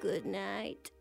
Good night.